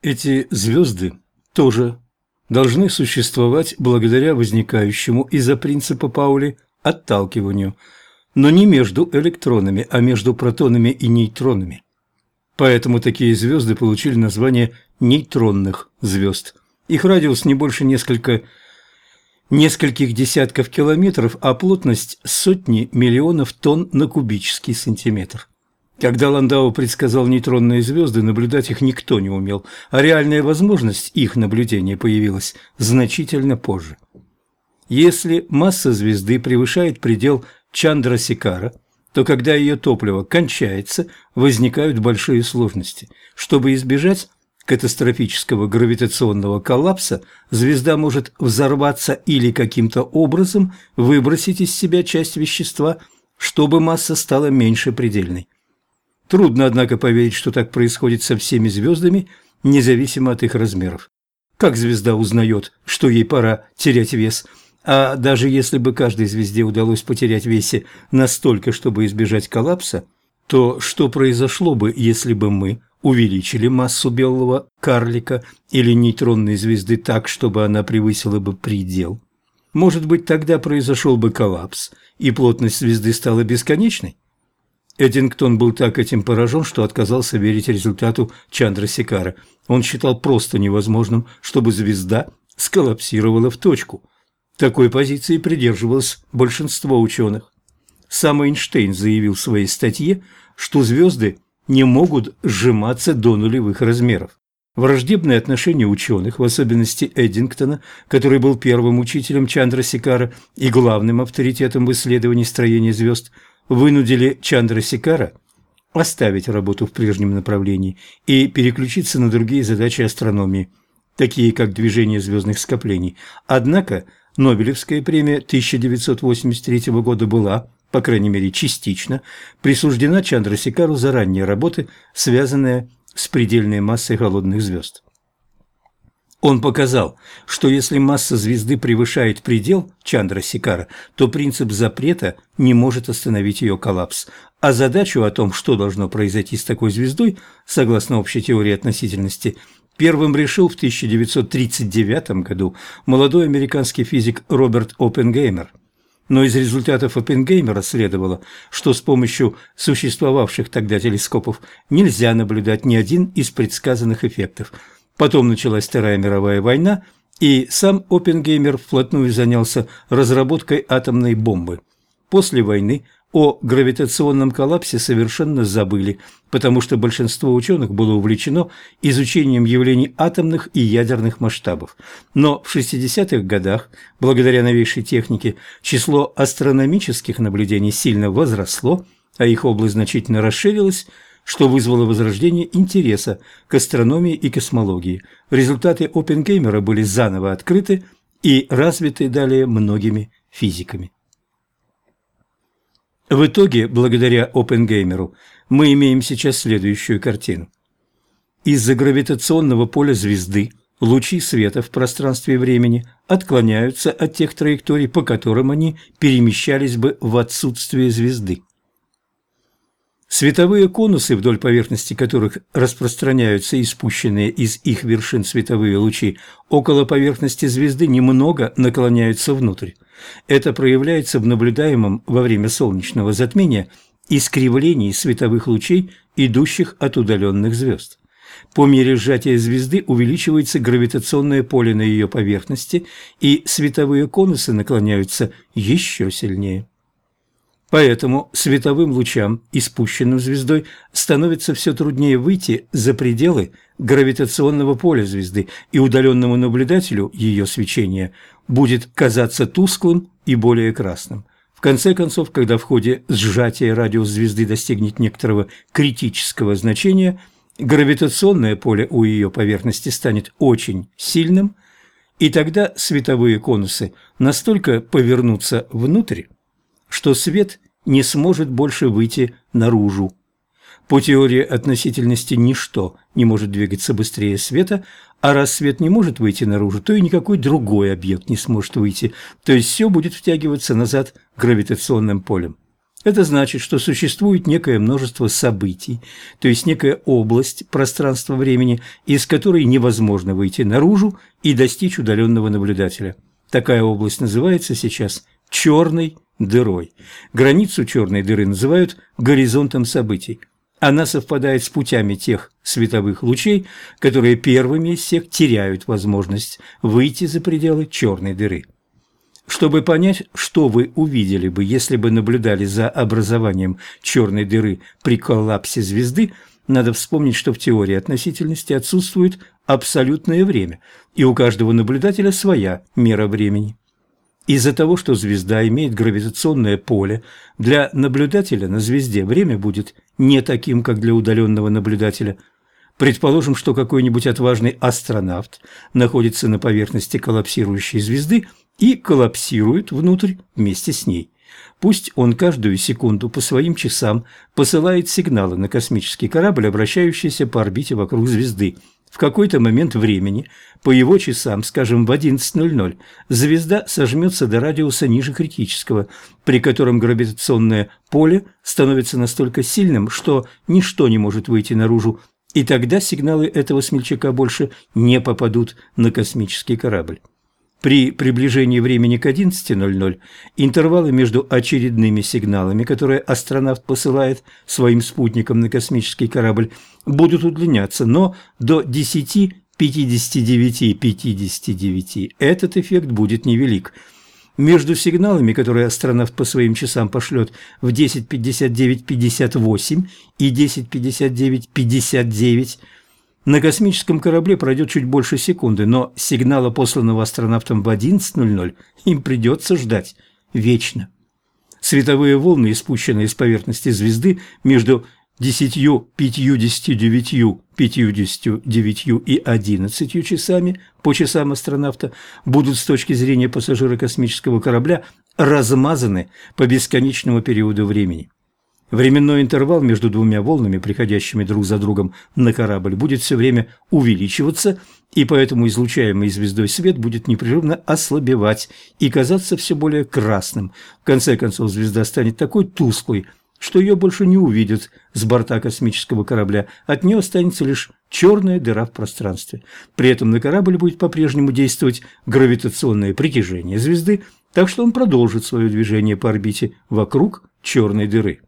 Эти звезды тоже должны существовать благодаря возникающему из-за принципа Паули отталкиванию, но не между электронами, а между протонами и нейтронами. Поэтому такие звезды получили название нейтронных звезд. Их радиус не больше несколько, нескольких десятков километров, а плотность сотни миллионов тонн на кубический сантиметр. Когда Ландау предсказал нейтронные звезды, наблюдать их никто не умел, а реальная возможность их наблюдения появилась значительно позже. Если масса звезды превышает предел Чандрасикара, то когда ее топливо кончается, возникают большие сложности. Чтобы избежать катастрофического гравитационного коллапса, звезда может взорваться или каким-то образом выбросить из себя часть вещества, чтобы масса стала меньше предельной. Трудно, однако, поверить, что так происходит со всеми звездами, независимо от их размеров. Как звезда узнает, что ей пора терять вес? А даже если бы каждой звезде удалось потерять весе настолько, чтобы избежать коллапса, то что произошло бы, если бы мы увеличили массу белого карлика или нейтронной звезды так, чтобы она превысила бы предел? Может быть, тогда произошел бы коллапс, и плотность звезды стала бесконечной? Эдингтон был так этим поражен, что отказался верить результату Чандрасикара. Он считал просто невозможным, чтобы звезда сколлапсировала в точку. Такой позиции придерживалось большинство ученых. Сам Эйнштейн заявил в своей статье, что звезды не могут сжиматься до нулевых размеров. Враждебное отношение ученых, в особенности Эддингтона, который был первым учителем Чандрасикара и главным авторитетом в исследовании строения звезд – вынудили Чандра Сикара оставить работу в прежнем направлении и переключиться на другие задачи астрономии, такие как движение звездных скоплений. Однако Нобелевская премия 1983 года была, по крайней мере частично, присуждена Чандрасикару за ранние работы, связанные с предельной массой холодных звезд. Он показал, что если масса звезды превышает предел Чандра-Сикара, то принцип запрета не может остановить ее коллапс, а задачу о том, что должно произойти с такой звездой, согласно общей теории относительности, первым решил в 1939 году молодой американский физик Роберт Оппенгеймер. Но из результатов Оппенгеймера следовало, что с помощью существовавших тогда телескопов нельзя наблюдать ни один из предсказанных эффектов – Потом началась Вторая мировая война, и сам Оппенгеймер вплотную занялся разработкой атомной бомбы. После войны о гравитационном коллапсе совершенно забыли, потому что большинство ученых было увлечено изучением явлений атомных и ядерных масштабов. Но в 60-х годах, благодаря новейшей технике, число астрономических наблюдений сильно возросло, а их область значительно расширилась – что вызвало возрождение интереса к астрономии и космологии. Результаты Оппенгеймера были заново открыты и развиты далее многими физиками. В итоге, благодаря Оппенгеймеру, мы имеем сейчас следующую картину. Из-за гравитационного поля звезды лучи света в пространстве и времени отклоняются от тех траекторий, по которым они перемещались бы в отсутствие звезды. Световые конусы, вдоль поверхности которых распространяются испущенные из их вершин световые лучи, около поверхности звезды немного наклоняются внутрь. Это проявляется в наблюдаемом во время солнечного затмения искривлении световых лучей, идущих от удаленных звезд. По мере сжатия звезды увеличивается гравитационное поле на ее поверхности, и световые конусы наклоняются еще сильнее. Поэтому световым лучам, испущенным звездой, становится все труднее выйти за пределы гравитационного поля звезды, и удаленному наблюдателю ее свечение будет казаться тусклым и более красным. В конце концов, когда в ходе сжатия радиус звезды достигнет некоторого критического значения, гравитационное поле у ее поверхности станет очень сильным, и тогда световые конусы настолько повернутся внутрь, что свет не сможет больше выйти наружу. По теории относительности ничто не может двигаться быстрее света, а раз свет не может выйти наружу, то и никакой другой объект не сможет выйти, то есть все будет втягиваться назад гравитационным полем. Это значит, что существует некое множество событий, то есть некая область пространства-времени, из которой невозможно выйти наружу и достичь удаленного наблюдателя. Такая область называется сейчас черной дырой. Границу черной дыры называют горизонтом событий. Она совпадает с путями тех световых лучей, которые первыми из всех теряют возможность выйти за пределы черной дыры. Чтобы понять, что вы увидели бы, если бы наблюдали за образованием черной дыры при коллапсе звезды, надо вспомнить, что в теории относительности отсутствует абсолютное время, и у каждого наблюдателя своя мера времени. Из-за того, что звезда имеет гравитационное поле, для наблюдателя на звезде время будет не таким, как для удаленного наблюдателя – Предположим, что какой-нибудь отважный астронавт находится на поверхности коллапсирующей звезды и коллапсирует внутрь вместе с ней. Пусть он каждую секунду по своим часам посылает сигналы на космический корабль, обращающийся по орбите вокруг звезды. В какой-то момент времени, по его часам, скажем, в 11.00, звезда сожмется до радиуса ниже критического, при котором гравитационное поле становится настолько сильным, что ничто не может выйти наружу и тогда сигналы этого смельчака больше не попадут на космический корабль. При приближении времени к 11.00 интервалы между очередными сигналами, которые астронавт посылает своим спутникам на космический корабль, будут удлиняться, но до 10.59.59 этот эффект будет невелик – между сигналами, которые астронавт по своим часам пошлет в 10.59.58 и 10.59.59, на космическом корабле пройдет чуть больше секунды, но сигнала, посланного астронавтом в 11.00, им придется ждать вечно. Световые волны, испущенные с поверхности звезды между десятью, пятьюдесятью девятью, пятьюдесятью девятью и одиннадцатью часами по часам астронавта будут с точки зрения пассажира космического корабля размазаны по бесконечному периоду времени. Временной интервал между двумя волнами, приходящими друг за другом на корабль, будет все время увеличиваться, и поэтому излучаемый звездой свет будет непрерывно ослабевать и казаться все более красным. В конце концов, звезда станет такой тусклой, что ее больше не увидят с борта космического корабля, от нее останется лишь черная дыра в пространстве. При этом на корабль будет по-прежнему действовать гравитационное притяжение звезды, так что он продолжит свое движение по орбите вокруг черной дыры.